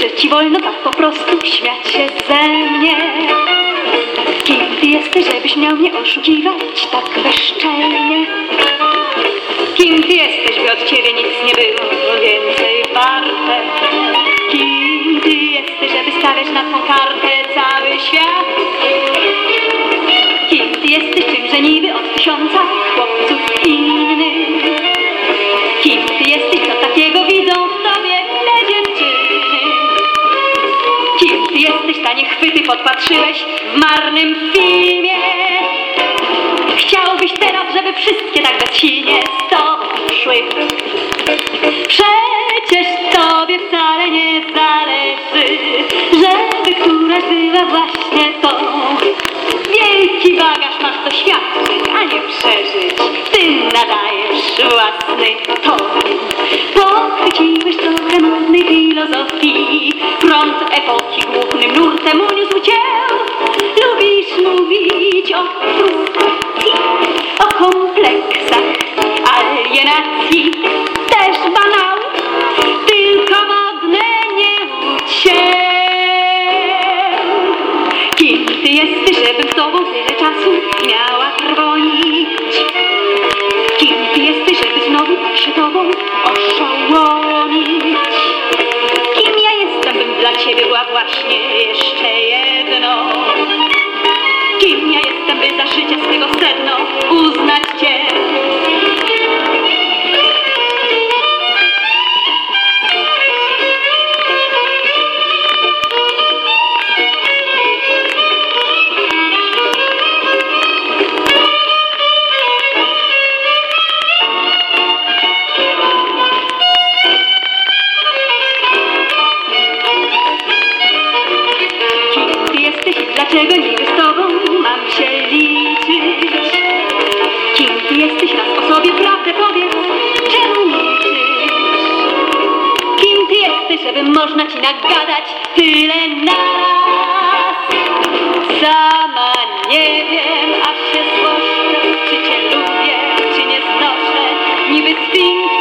że ci wolno tak po prostu śmiać się ze mnie? Kim ty jesteś, żebyś miał mnie oszukiwać tak bezczelnie? Kim ty jesteś, by od ciebie nic nie było więcej warte? Kim ty jesteś, żeby stawiać na twą kartę cały świat? Kim ty jesteś, czym że niby od tysiąca chłopców ty jesteś, tanie chwyty podpatrzyłeś w marnym filmie? Chciałbyś teraz, żeby wszystkie tak bezsilnie z tobą szły. Przecież tobie wcale nie zależy, żeby któraś była właśnie tą. Wielki bagaż masz do świadczeń, a nie przeżyć. Ty nadajesz własny ton. Pochwyciłeś trochę modnej filozofii. Prąd epoki mówić o frustracji, o kompleksach, alienacji. Też banał, tylko modne nie łudź się. Kim ty jesteś, żebym z tobą tyle czasu miała trwonić? Kim ty jesteś, żeby znowu się tobą oszołomić? Kim ja jestem, by za życia swego sedno uznać cię? Dlaczego niby z serce powie, czemu milczysz? Kim ty jesteś, żeby można ci nagadać tyle nas? Sama nie wiem, aż się złoszczę, czy cię lubię, czy nie znoszę, niby sfinks.